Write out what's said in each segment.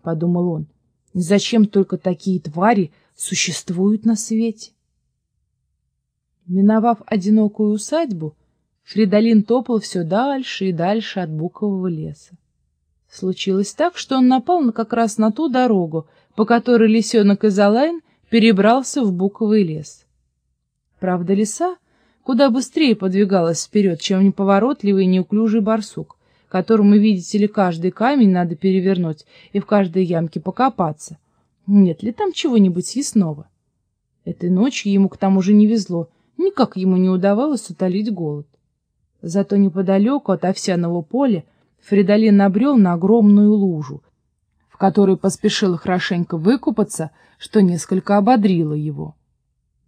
— подумал он. Зачем только такие твари существуют на свете? Миновав одинокую усадьбу, Фридолин топал все дальше и дальше от букового леса. Случилось так, что он напал на как раз на ту дорогу, по которой лисенок Изолайн перебрался в буковый лес. Правда, лиса куда быстрее подвигалась вперед, чем неповоротливый и неуклюжий барсук, которому, видите ли, каждый камень надо перевернуть и в каждой ямке покопаться. Нет ли там чего-нибудь съестного? Этой ночью ему к тому же не везло, никак ему не удавалось утолить голод. Зато неподалеку от овсяного поля Фридолин набрел на огромную лужу, в которой поспешил хорошенько выкупаться, что несколько ободрило его.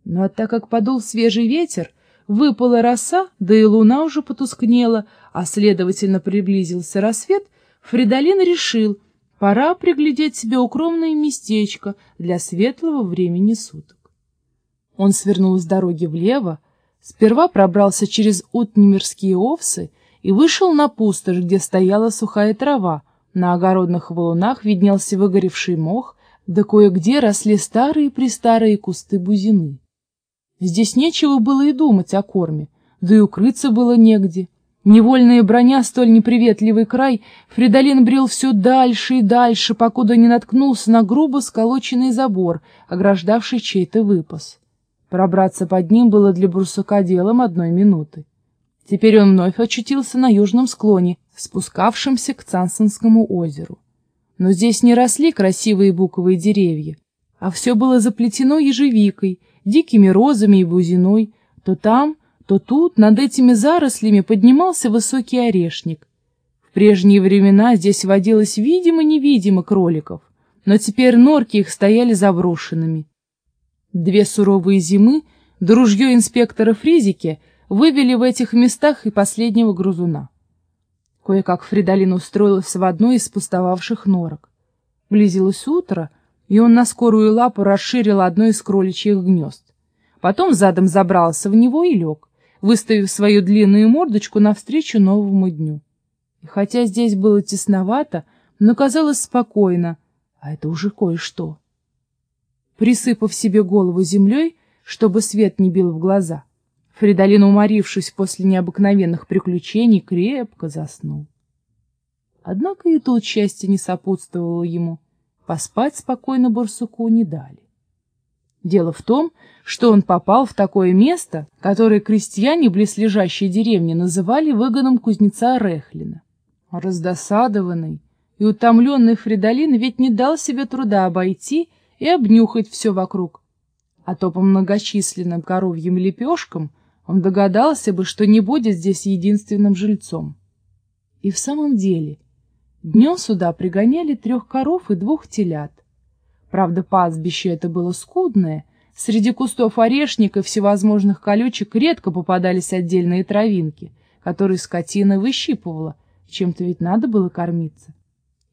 Но так как подул свежий ветер, выпала роса, да и луна уже потускнела, а, следовательно, приблизился рассвет, Фридолин решил, пора приглядеть себе укромное местечко для светлого времени суток. Он свернул с дороги влево, сперва пробрался через утнемирские овсы и вышел на пустошь, где стояла сухая трава, на огородных валунах виднелся выгоревший мох, да кое-где росли старые-престарые кусты бузины. Здесь нечего было и думать о корме, да и укрыться было негде. Невольная броня столь неприветливый край, Фридолин брел все дальше и дальше, покуда не наткнулся на грубо сколоченный забор, ограждавший чей-то выпас. Пробраться под ним было для брусака делом одной минуты. Теперь он вновь очутился на южном склоне, спускавшемся к Цансонскому озеру. Но здесь не росли красивые буковые деревья, а все было заплетено ежевикой — дикими розами и бузиной, то там, то тут над этими зарослями поднимался высокий орешник. В прежние времена здесь водилось видимо-невидимо кроликов, но теперь норки их стояли заброшенными. Две суровые зимы дружье инспектора Фризики вывели в этих местах и последнего грузуна. Кое-как Фридолин устроился в одной из пустовавших норок. Близилось утро — и он на скорую лапу расширил одно из кроличьих гнезд. Потом задом забрался в него и лег, выставив свою длинную мордочку навстречу новому дню. И хотя здесь было тесновато, но казалось спокойно, а это уже кое-что. Присыпав себе голову землей, чтобы свет не бил в глаза, Фридолин, уморившись после необыкновенных приключений, крепко заснул. Однако и тут счастье не сопутствовало ему — Поспать спокойно барсуку не дали. Дело в том, что он попал в такое место, которое крестьяне близлежащей деревни называли выгоном кузнеца Рехлина. Раздосадованный и утомленный Фридолин ведь не дал себе труда обойти и обнюхать все вокруг. А то по многочисленным коровьим лепешкам он догадался бы, что не будет здесь единственным жильцом. И в самом деле Днем сюда пригоняли трех коров и двух телят. Правда, пастбище это было скудное, среди кустов орешника и всевозможных колючек редко попадались отдельные травинки, которые скотина выщипывала, чем-то ведь надо было кормиться.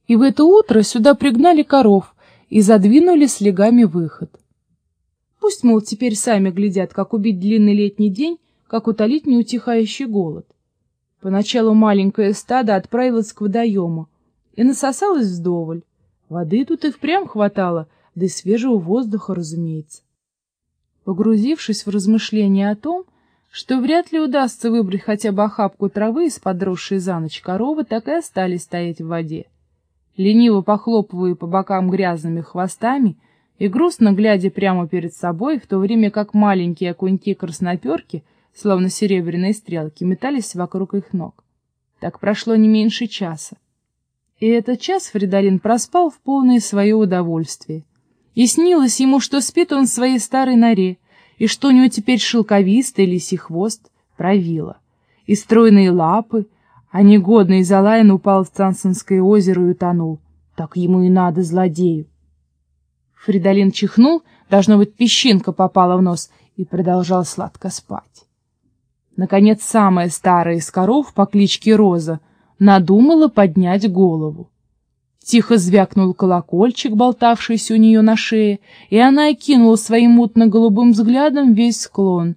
И в это утро сюда пригнали коров и задвинули с легами выход. Пусть, мол, теперь сами глядят, как убить длинный летний день, как утолить неутихающий голод. Поначалу маленькое стадо отправилось к водоему, и насосалась вдоволь. Воды тут и впрямь хватало, да и свежего воздуха, разумеется. Погрузившись в размышления о том, что вряд ли удастся выбрать хотя бы охапку травы из подросшей за ночь коровы, так и остались стоять в воде. Лениво похлопывая по бокам грязными хвостами и грустно глядя прямо перед собой, в то время как маленькие окуньки-красноперки, словно серебряные стрелки, метались вокруг их ног. Так прошло не меньше часа. И этот час Фридолин проспал в полное свое удовольствие. И снилось ему, что спит он в своей старой норе, и что у него теперь шелковистый лисий хвост правила, и стройные лапы, а негодный Залайн упал в Цансонское озеро и утонул. Так ему и надо, злодею. Фридолин чихнул, должно быть, песчинка попала в нос, и продолжал сладко спать. Наконец, самая старая из коров по кличке Роза надумала поднять голову. Тихо звякнул колокольчик, болтавшийся у нее на шее, и она окинула своим мутно-голубым взглядом весь склон.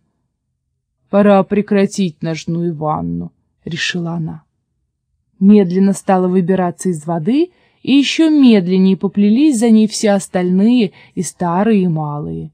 «Пора прекратить ножную ванну», — решила она. Медленно стала выбираться из воды и еще медленнее поплелись за ней все остальные, и старые, и малые.